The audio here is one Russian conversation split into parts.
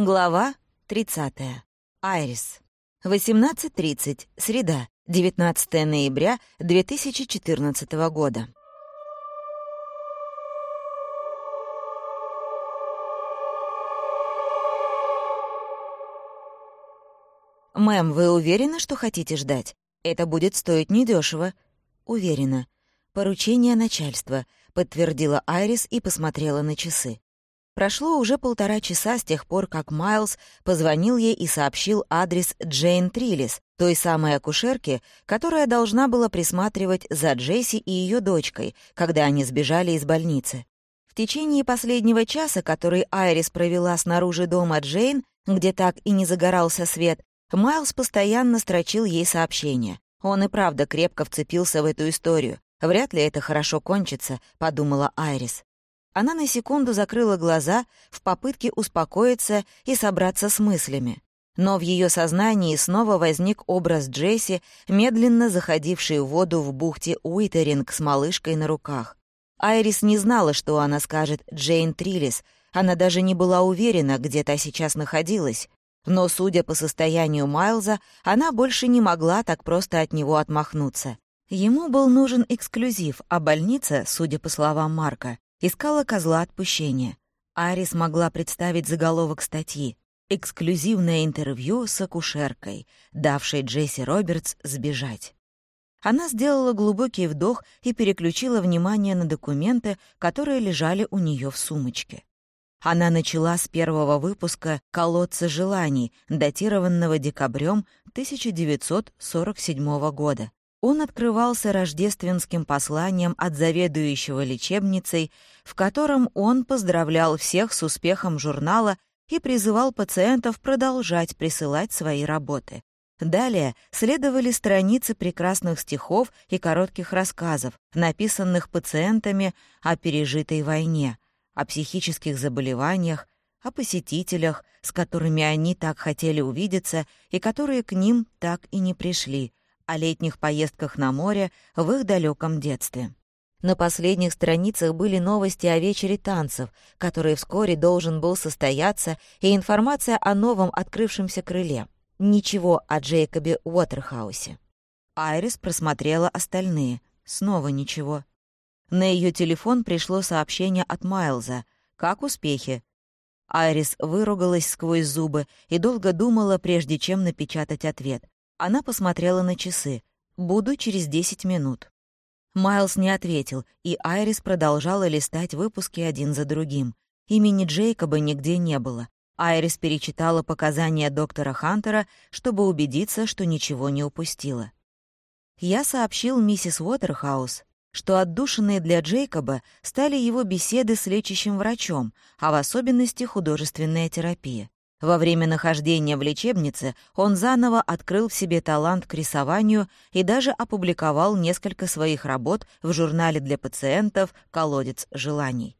Глава 30. Айрис. 18.30. Среда. 19 ноября 2014 года. «Мэм, вы уверены, что хотите ждать? Это будет стоить недешево. «Уверена. Поручение начальства», — подтвердила Айрис и посмотрела на часы. Прошло уже полтора часа с тех пор, как Майлз позвонил ей и сообщил адрес Джейн Триллис, той самой акушерки, которая должна была присматривать за Джесси и ее дочкой, когда они сбежали из больницы. В течение последнего часа, который Айрис провела снаружи дома Джейн, где так и не загорался свет, Майлз постоянно строчил ей сообщения. Он и правда крепко вцепился в эту историю. «Вряд ли это хорошо кончится», — подумала Айрис. Она на секунду закрыла глаза в попытке успокоиться и собраться с мыслями. Но в ее сознании снова возник образ Джесси, медленно заходившей в воду в бухте Уитеринг с малышкой на руках. Айрис не знала, что она скажет Джейн Триллис. Она даже не была уверена, где та сейчас находилась. Но, судя по состоянию Майлза, она больше не могла так просто от него отмахнуться. Ему был нужен эксклюзив, а больница, судя по словам Марка, искала козла отпущения. Арис могла представить заголовок статьи «Эксклюзивное интервью с акушеркой, давшей Джесси Робертс сбежать». Она сделала глубокий вдох и переключила внимание на документы, которые лежали у нее в сумочке. Она начала с первого выпуска «Колодца желаний», датированного декабрем 1947 года. Он открывался рождественским посланием от заведующего лечебницей, в котором он поздравлял всех с успехом журнала и призывал пациентов продолжать присылать свои работы. Далее следовали страницы прекрасных стихов и коротких рассказов, написанных пациентами о пережитой войне, о психических заболеваниях, о посетителях, с которыми они так хотели увидеться и которые к ним так и не пришли, о летних поездках на море в их далеком детстве. На последних страницах были новости о вечере танцев, который вскоре должен был состояться, и информация о новом открывшемся крыле. Ничего о Джейкобе Уотерхаусе. Айрис просмотрела остальные. Снова ничего. На ее телефон пришло сообщение от Майлза. «Как успехи?» Айрис выругалась сквозь зубы и долго думала, прежде чем напечатать ответ. Она посмотрела на часы. «Буду через десять минут». Майлз не ответил, и Айрис продолжала листать выпуски один за другим. Имени Джейкоба нигде не было. Айрис перечитала показания доктора Хантера, чтобы убедиться, что ничего не упустила. Я сообщил миссис Уотерхаус, что отдушенные для Джейкоба стали его беседы с лечащим врачом, а в особенности художественная терапия. Во время нахождения в лечебнице он заново открыл в себе талант к рисованию и даже опубликовал несколько своих работ в журнале для пациентов «Колодец желаний».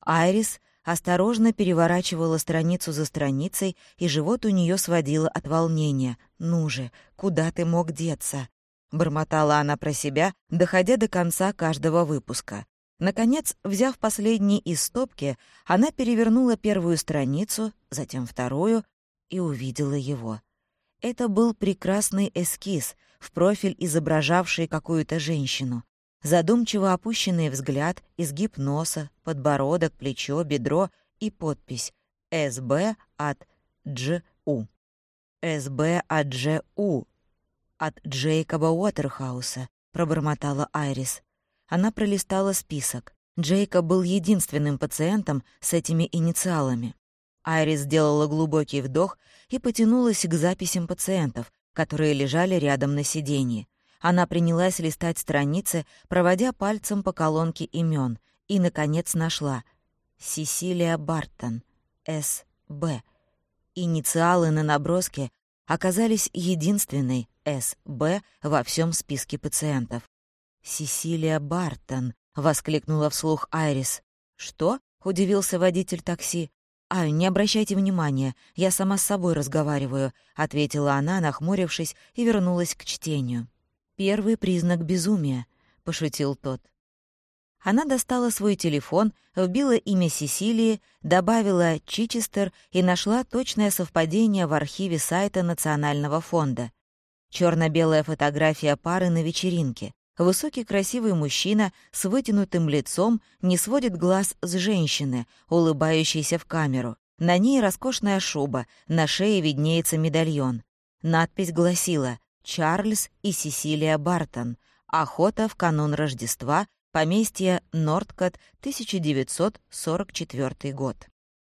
Айрис осторожно переворачивала страницу за страницей, и живот у нее сводило от волнения. «Ну же, куда ты мог деться?» Бормотала она про себя, доходя до конца каждого выпуска. Наконец, взяв последний из стопки, она перевернула первую страницу, затем вторую и увидела его. Это был прекрасный эскиз, в профиль изображавший какую-то женщину. Задумчиво опущенный взгляд, изгиб носа, подбородок, плечо, бедро и подпись «СБ от Дж.У». «СБ от Дж.У. от Джейкоба Уотерхауса», — пробормотала Айрис. Она пролистала список. Джейкоб был единственным пациентом с этими инициалами. Айрис сделала глубокий вдох и потянулась к записям пациентов, которые лежали рядом на сиденье. Она принялась листать страницы, проводя пальцем по колонке имен, и, наконец, нашла Сесилия Бартон, С.Б. Инициалы на наброске оказались единственной «СБ» во всем списке пациентов. «Сесилия Бартон», — воскликнула вслух Айрис. «Что?» — удивился водитель такси. «Ай, не обращайте внимания, я сама с собой разговариваю», — ответила она, нахмурившись, и вернулась к чтению. «Первый признак безумия», — пошутил тот. Она достала свой телефон, вбила имя Сесилии, добавила «Чичестер» и нашла точное совпадение в архиве сайта Национального фонда. черно белая фотография пары на вечеринке. Высокий красивый мужчина с вытянутым лицом не сводит глаз с женщины, улыбающейся в камеру. На ней роскошная шуба, на шее виднеется медальон. Надпись гласила «Чарльз и Сесилия Бартон. Охота в канун Рождества Поместье Нордкот, 1944 год.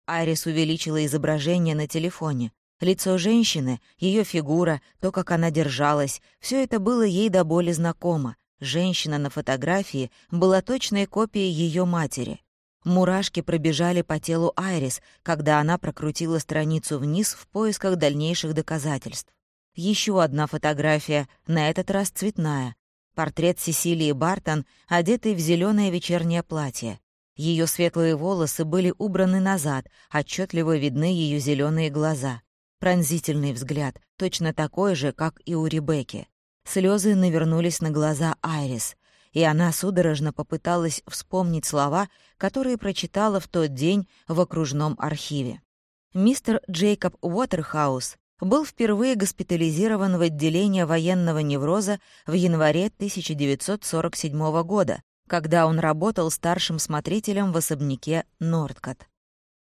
Айрис увеличила изображение на телефоне. Лицо женщины, ее фигура, то, как она держалась, все это было ей до боли знакомо. Женщина на фотографии была точной копией ее матери. Мурашки пробежали по телу Айрис, когда она прокрутила страницу вниз в поисках дальнейших доказательств. Еще одна фотография, на этот раз цветная, Портрет Сесилии Бартон, одетой в зеленое вечернее платье. Ее светлые волосы были убраны назад, отчетливо видны ее зеленые глаза. Пронзительный взгляд, точно такой же, как и у Ребекки. Слезы навернулись на глаза Айрис, и она судорожно попыталась вспомнить слова, которые прочитала в тот день в окружном архиве. Мистер Джейкоб Уотерхаус был впервые госпитализирован в отделение военного невроза в январе 1947 года, когда он работал старшим смотрителем в особняке Нордкот.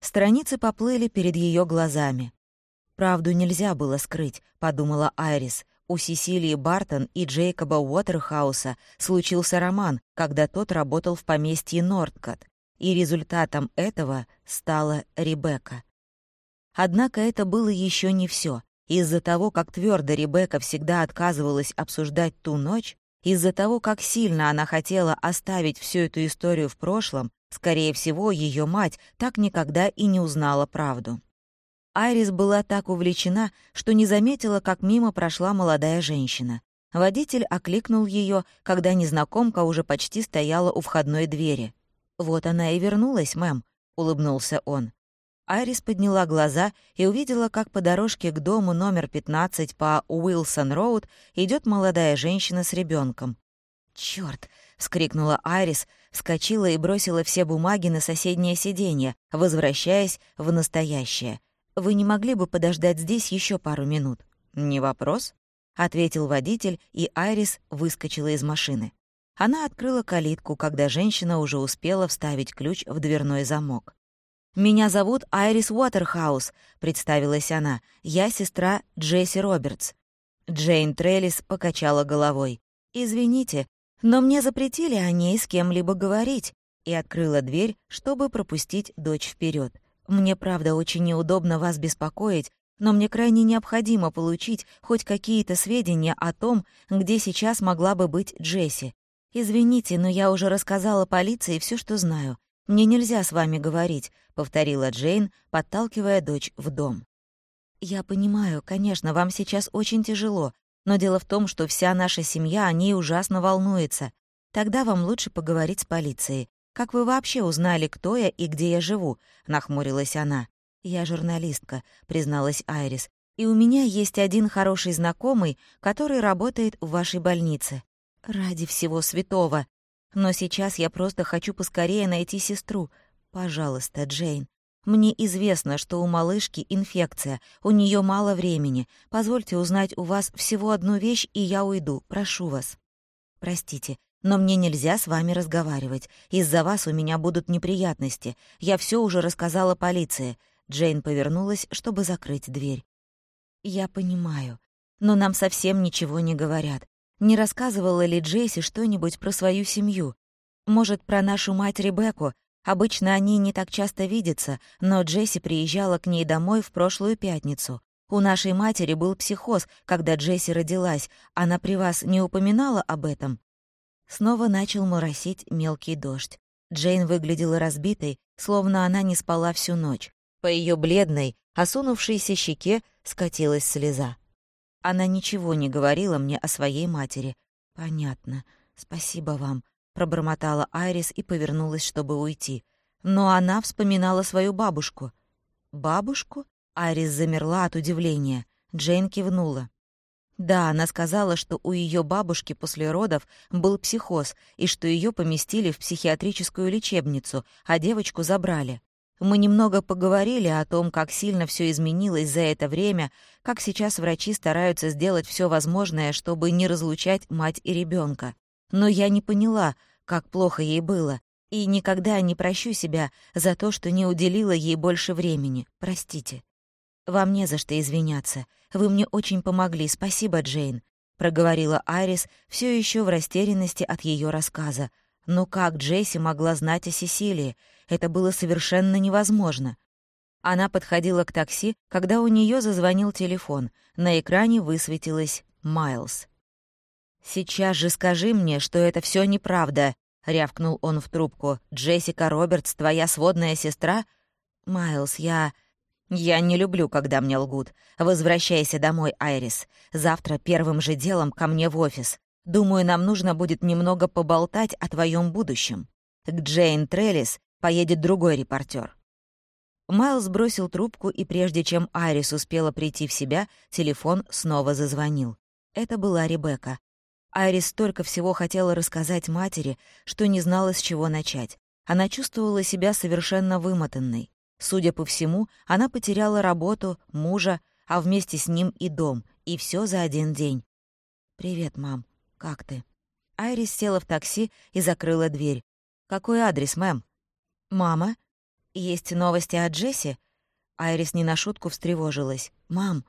Страницы поплыли перед ее глазами. «Правду нельзя было скрыть», — подумала Айрис. У Сесилии Бартон и Джейкоба Уотерхауса случился роман, когда тот работал в поместье Нордкот, и результатом этого стала Ребекка. Однако это было еще не все. Из-за того, как твердо Ребекка всегда отказывалась обсуждать ту ночь, из-за того, как сильно она хотела оставить всю эту историю в прошлом, скорее всего, ее мать так никогда и не узнала правду. Айрис была так увлечена, что не заметила, как мимо прошла молодая женщина. Водитель окликнул ее, когда незнакомка уже почти стояла у входной двери. «Вот она и вернулась, мэм», — улыбнулся он. Айрис подняла глаза и увидела, как по дорожке к дому номер 15 по Уилсон-Роуд идет молодая женщина с ребенком. «Чёрт!» — вскрикнула Айрис, вскочила и бросила все бумаги на соседнее сиденье, возвращаясь в настоящее. «Вы не могли бы подождать здесь еще пару минут?» «Не вопрос», — ответил водитель, и Айрис выскочила из машины. Она открыла калитку, когда женщина уже успела вставить ключ в дверной замок. «Меня зовут Айрис Уотерхаус», — представилась она. «Я сестра Джесси Робертс». Джейн Треллис покачала головой. «Извините, но мне запретили о ней с кем-либо говорить», и открыла дверь, чтобы пропустить дочь вперед. «Мне, правда, очень неудобно вас беспокоить, но мне крайне необходимо получить хоть какие-то сведения о том, где сейчас могла бы быть Джесси. Извините, но я уже рассказала полиции все, что знаю. Мне нельзя с вами говорить, повторила Джейн, подталкивая дочь в дом. «Я понимаю, конечно, вам сейчас очень тяжело, но дело в том, что вся наша семья о ней ужасно волнуется. Тогда вам лучше поговорить с полицией. Как вы вообще узнали, кто я и где я живу?» — нахмурилась она. «Я журналистка», — призналась Айрис. «И у меня есть один хороший знакомый, который работает в вашей больнице. Ради всего святого. Но сейчас я просто хочу поскорее найти сестру. «Пожалуйста, Джейн. Мне известно, что у малышки инфекция, у нее мало времени. Позвольте узнать у вас всего одну вещь, и я уйду. Прошу вас». «Простите, но мне нельзя с вами разговаривать. Из-за вас у меня будут неприятности. Я все уже рассказала полиции». Джейн повернулась, чтобы закрыть дверь. «Я понимаю. Но нам совсем ничего не говорят. Не рассказывала ли Джейси что-нибудь про свою семью? Может, про нашу мать Ребекку, Обычно они не так часто видятся, но Джесси приезжала к ней домой в прошлую пятницу. У нашей матери был психоз, когда Джесси родилась. Она при вас не упоминала об этом?» Снова начал моросить мелкий дождь. Джейн выглядела разбитой, словно она не спала всю ночь. По ее бледной, осунувшейся щеке скатилась слеза. Она ничего не говорила мне о своей матери. «Понятно. Спасибо вам пробормотала Айрис и повернулась, чтобы уйти. Но она вспоминала свою бабушку. «Бабушку?» Айрис замерла от удивления. Джейн кивнула. Да, она сказала, что у ее бабушки после родов был психоз и что ее поместили в психиатрическую лечебницу, а девочку забрали. Мы немного поговорили о том, как сильно все изменилось за это время, как сейчас врачи стараются сделать все возможное, чтобы не разлучать мать и ребенка. Но я не поняла, как плохо ей было, и никогда не прощу себя за то, что не уделила ей больше времени. Простите. «Вам не за что извиняться. Вы мне очень помогли. Спасибо, Джейн», — проговорила Айрис, все еще в растерянности от ее рассказа. Но как Джесси могла знать о Сесилии? Это было совершенно невозможно. Она подходила к такси, когда у нее зазвонил телефон. На экране высветилось «Майлз». «Сейчас же скажи мне, что это все неправда», — рявкнул он в трубку. «Джессика Робертс, твоя сводная сестра?» «Майлз, я...» «Я не люблю, когда мне лгут. Возвращайся домой, Айрис. Завтра первым же делом ко мне в офис. Думаю, нам нужно будет немного поболтать о твоем будущем. К Джейн Треллис поедет другой репортер. Майлз бросил трубку, и прежде чем Айрис успела прийти в себя, телефон снова зазвонил. Это была Ребекка. Айрис столько всего хотела рассказать матери, что не знала, с чего начать. Она чувствовала себя совершенно вымотанной. Судя по всему, она потеряла работу, мужа, а вместе с ним и дом, и все за один день. «Привет, мам. Как ты?» Айрис села в такси и закрыла дверь. «Какой адрес, мэм?» «Мама? Есть новости о Джесси?» Айрис не на шутку встревожилась. «Мам?»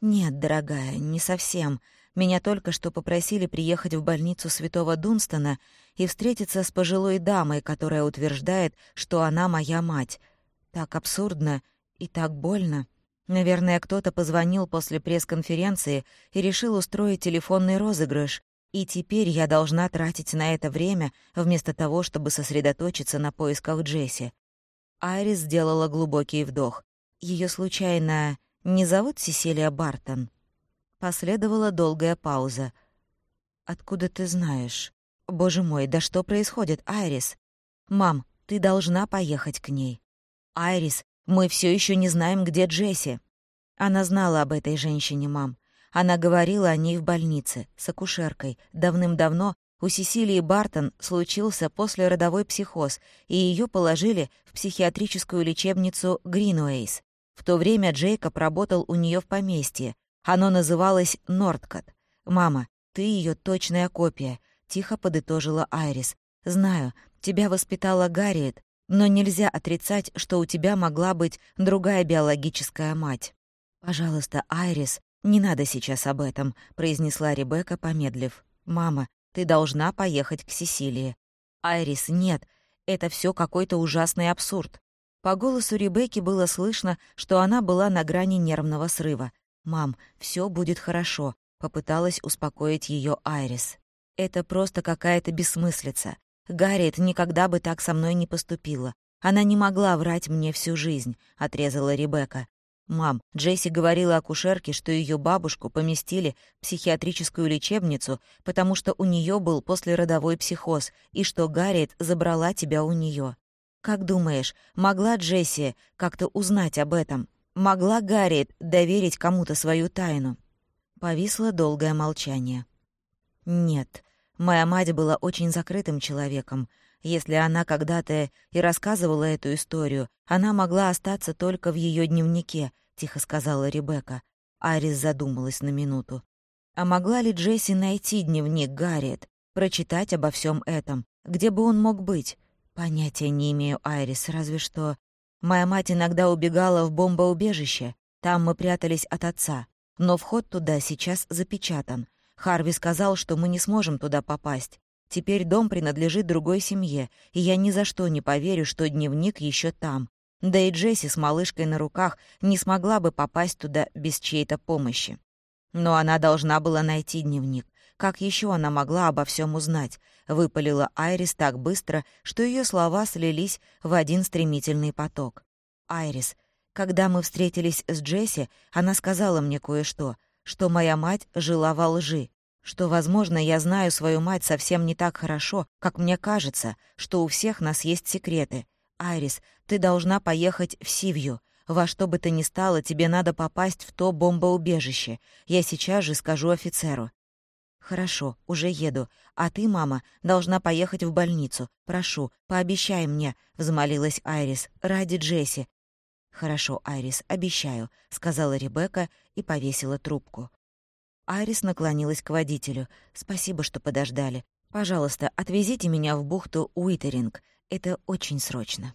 «Нет, дорогая, не совсем. Меня только что попросили приехать в больницу Святого Дунстона и встретиться с пожилой дамой, которая утверждает, что она моя мать. Так абсурдно и так больно. Наверное, кто-то позвонил после пресс-конференции и решил устроить телефонный розыгрыш, и теперь я должна тратить на это время, вместо того, чтобы сосредоточиться на поисках Джесси. Айрис сделала глубокий вдох. Ее случайно не зовут Сесилия Бартон? Последовала долгая пауза. «Откуда ты знаешь?» «Боже мой, да что происходит, Айрис?» «Мам, ты должна поехать к ней». «Айрис, мы все еще не знаем, где Джесси». Она знала об этой женщине, мам. Она говорила о ней в больнице, с акушеркой. Давным-давно у Сесилии Бартон случился послеродовой психоз, и ее положили в психиатрическую лечебницу Гринуэйс. В то время Джейкоб работал у нее в поместье. Оно называлось Нордкот. «Мама, ты ее точная копия», — тихо подытожила Айрис. «Знаю, тебя воспитала Гарриет, но нельзя отрицать, что у тебя могла быть другая биологическая мать. «Пожалуйста, Айрис, не надо сейчас об этом», — произнесла Ребекка, помедлив. «Мама, ты должна поехать к Сесилии». «Айрис, нет, это все какой-то ужасный абсурд». По голосу Ребекки было слышно, что она была на грани нервного срыва. «Мам, все будет хорошо», — попыталась успокоить ее Айрис. «Это просто какая-то бессмыслица. Гарриет никогда бы так со мной не поступила. Она не могла врать мне всю жизнь», — отрезала Ребекка. «Мам, Джесси говорила акушерке, что ее бабушку поместили в психиатрическую лечебницу, потому что у нее был послеродовой психоз, и что Гарриет забрала тебя у нее. Как думаешь, могла Джесси как-то узнать об этом? Могла Гарриет доверить кому-то свою тайну?» Повисло долгое молчание. «Нет», Моя мать была очень закрытым человеком. Если она когда-то и рассказывала эту историю, она могла остаться только в ее дневнике, тихо сказала Ребекка. Арис задумалась на минуту. А могла ли Джесси найти дневник Гарриет, прочитать обо всем этом? Где бы он мог быть? Понятия не имею, Айрис, разве что... Моя мать иногда убегала в бомбоубежище. Там мы прятались от отца. Но вход туда сейчас запечатан. Харви сказал, что мы не сможем туда попасть. Теперь дом принадлежит другой семье, и я ни за что не поверю, что дневник еще там. Да и Джесси с малышкой на руках не смогла бы попасть туда без чьей-то помощи. Но она должна была найти дневник. Как еще она могла обо всем узнать? Выпалила Айрис так быстро, что ее слова слились в один стремительный поток. «Айрис, когда мы встретились с Джесси, она сказала мне кое-что — что моя мать жила во лжи, что, возможно, я знаю свою мать совсем не так хорошо, как мне кажется, что у всех нас есть секреты. Айрис, ты должна поехать в Сивью. Во что бы то ни стало, тебе надо попасть в то бомбоубежище. Я сейчас же скажу офицеру». «Хорошо, уже еду. А ты, мама, должна поехать в больницу. Прошу, пообещай мне», — взмолилась Айрис, — «ради Джесси». «Хорошо, Айрис, обещаю», — сказала Ребекка и повесила трубку. Айрис наклонилась к водителю. «Спасибо, что подождали. Пожалуйста, отвезите меня в бухту Уитеринг. Это очень срочно».